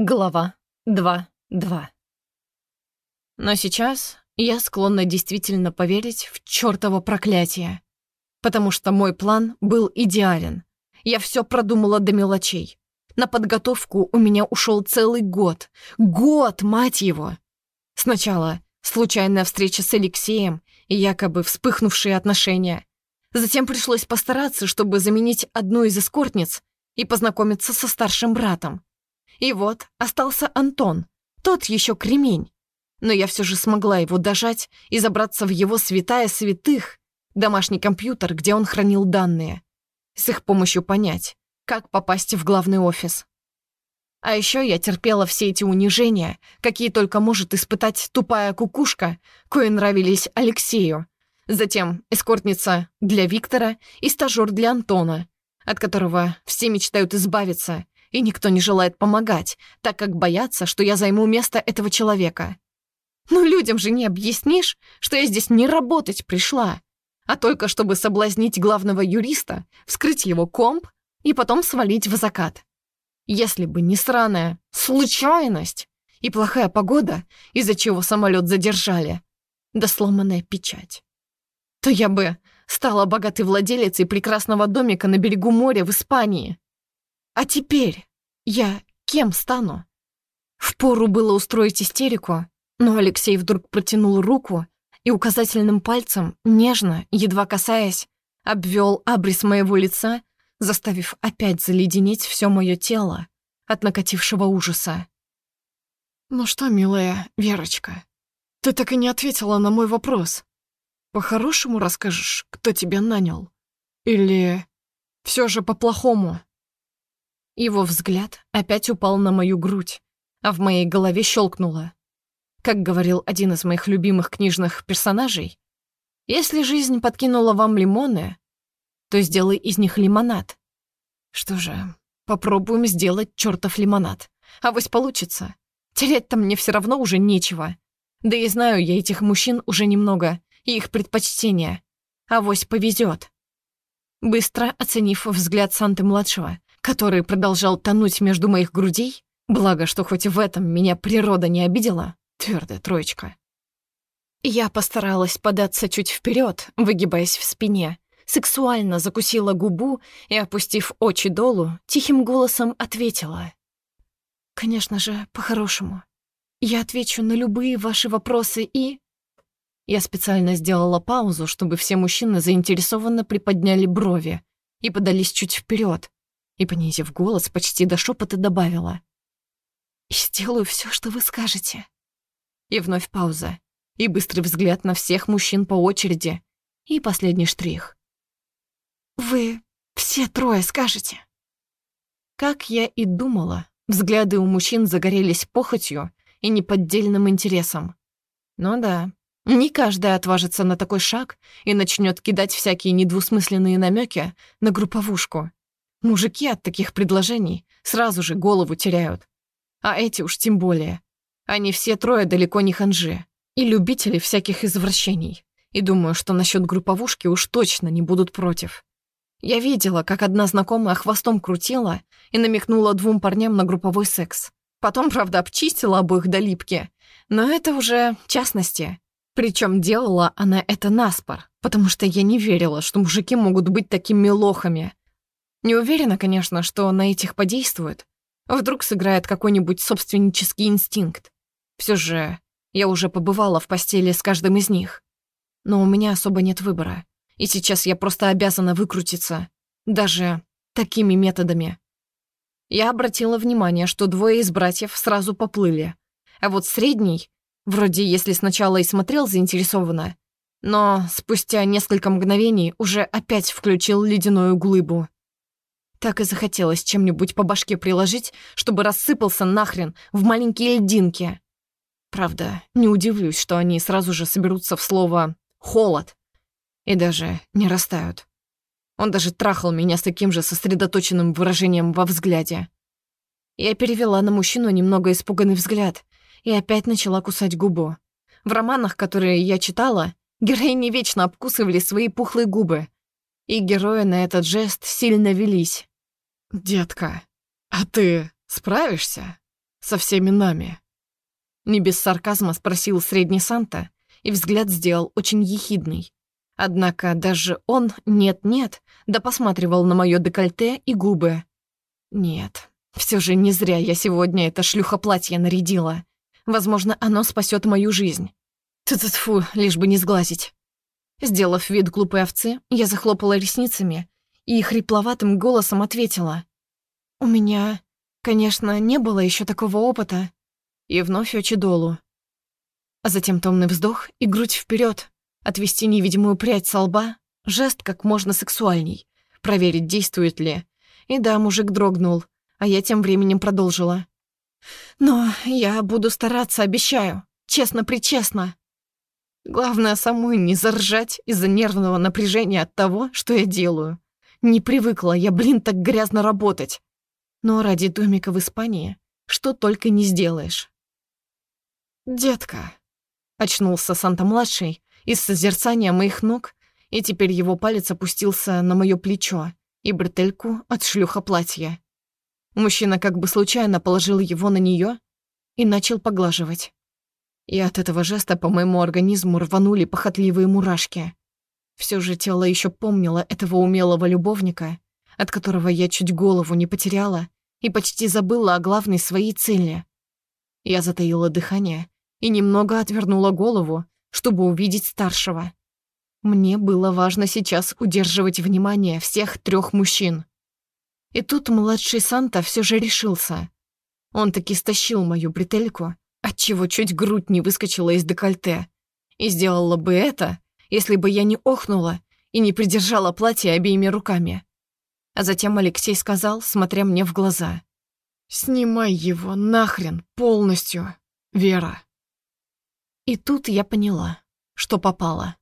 Глава 2.2 Но сейчас я склонна действительно поверить в чёртово проклятие, потому что мой план был идеален. Я всё продумала до мелочей. На подготовку у меня ушел целый год. Год, мать его! Сначала случайная встреча с Алексеем и якобы вспыхнувшие отношения. Затем пришлось постараться, чтобы заменить одну из эскортниц и познакомиться со старшим братом. И вот остался Антон, тот еще кремень. Но я все же смогла его дожать и забраться в его святая святых, домашний компьютер, где он хранил данные. С их помощью понять, как попасть в главный офис. А еще я терпела все эти унижения, какие только может испытать тупая кукушка, кое нравились Алексею. Затем эскортница для Виктора и стажер для Антона, от которого все мечтают избавиться, и никто не желает помогать, так как боятся, что я займу место этого человека. Но людям же не объяснишь, что я здесь не работать пришла, а только чтобы соблазнить главного юриста, вскрыть его комп и потом свалить в закат. Если бы не сраная случайность и плохая погода, из-за чего самолет задержали, да сломанная печать, то я бы стала богатой владелицей прекрасного домика на берегу моря в Испании. А теперь я кем стану? Впору было устроить истерику, но Алексей вдруг протянул руку и указательным пальцем, нежно, едва касаясь, обвел абрис моего лица, заставив опять заледенеть все мое тело от накатившего ужаса. «Ну что, милая Верочка, ты так и не ответила на мой вопрос. По-хорошему расскажешь, кто тебя нанял? Или все же по-плохому?» Его взгляд опять упал на мою грудь, а в моей голове щелкнуло. Как говорил один из моих любимых книжных персонажей, «Если жизнь подкинула вам лимоны, то сделай из них лимонад». Что же, попробуем сделать чертов лимонад. А вось получится. Терять-то мне все равно уже нечего. Да и знаю я этих мужчин уже немного, и их предпочтения. А вось повезет. Быстро оценив взгляд Санты-младшего, который продолжал тонуть между моих грудей, благо, что хоть в этом меня природа не обидела, твердая троечка. Я постаралась податься чуть вперед, выгибаясь в спине, сексуально закусила губу и, опустив очи долу, тихим голосом ответила. «Конечно же, по-хорошему. Я отвечу на любые ваши вопросы и...» Я специально сделала паузу, чтобы все мужчины заинтересованно приподняли брови и подались чуть вперед, и, понизив голос, почти до шепота добавила. «И сделаю все, что вы скажете». И вновь пауза, и быстрый взгляд на всех мужчин по очереди, и последний штрих. «Вы все трое скажете». Как я и думала, взгляды у мужчин загорелись похотью и неподдельным интересом. Ну да, не каждый отважится на такой шаг и начнет кидать всякие недвусмысленные намеки на групповушку. Мужики от таких предложений сразу же голову теряют. А эти уж тем более. Они все трое далеко не ханжи и любители всяких извращений. И думаю, что насчет групповушки уж точно не будут против. Я видела, как одна знакомая хвостом крутила и намекнула двум парням на групповой секс. Потом, правда, обчистила обоих до липки. Но это уже частности. Причем делала она это наспор, потому что я не верила, что мужики могут быть такими лохами. Не уверена, конечно, что на этих подействует. Вдруг сыграет какой-нибудь собственнический инстинкт. Все же я уже побывала в постели с каждым из них. Но у меня особо нет выбора. И сейчас я просто обязана выкрутиться. Даже такими методами. Я обратила внимание, что двое из братьев сразу поплыли. А вот средний, вроде если сначала и смотрел заинтересованно, но спустя несколько мгновений уже опять включил ледяную глыбу. Так и захотелось чем-нибудь по башке приложить, чтобы рассыпался нахрен в маленькие льдинки. Правда, не удивлюсь, что они сразу же соберутся в слово «холод» и даже не растают. Он даже трахал меня с таким же сосредоточенным выражением во взгляде. Я перевела на мужчину немного испуганный взгляд и опять начала кусать губу. В романах, которые я читала, героини вечно обкусывали свои пухлые губы, и герои на этот жест сильно велись. «Детка, а ты справишься?» со всеми нами?» Не без сарказма спросил средний Санта, и взгляд сделал очень ехидный. Однако даже он нет-нет, да посматривал на мое декольте и губы. Нет, все же не зря я сегодня это шлюхоплатье нарядила. Возможно, оно спасет мою жизнь. Тьфу, лишь бы не сглазить. Сделав вид глупой овцы, я захлопала ресницами и хрипловатым голосом ответила. «У меня, конечно, не было еще такого опыта». И вновь очи долу. А затем томный вздох и грудь вперед, отвести невидимую прядь со лба, жест как можно сексуальней, проверить, действует ли. И да, мужик дрогнул, а я тем временем продолжила. «Но я буду стараться, обещаю, честно-причестно. Главное, самой не заржать из-за нервного напряжения от того, что я делаю. Не привыкла я, блин, так грязно работать. Но ради домика в Испании что только не сделаешь. «Детка», — очнулся Санта-младший из созерцания моих ног, и теперь его палец опустился на мое плечо и бретельку от шлюха платья. Мужчина как бы случайно положил его на нее и начал поглаживать. И от этого жеста по моему организму рванули похотливые мурашки. Все же тело еще помнило этого умелого любовника, от которого я чуть голову не потеряла и почти забыла о главной своей цели. Я затаила дыхание и немного отвернула голову, чтобы увидеть старшего. Мне было важно сейчас удерживать внимание всех трех мужчин. И тут младший Санта все же решился. Он таки стащил мою бретельку отчего чуть грудь не выскочила из декольте. И сделала бы это, если бы я не охнула и не придержала платье обеими руками. А затем Алексей сказал, смотря мне в глаза. «Снимай его нахрен полностью, Вера». И тут я поняла, что попала.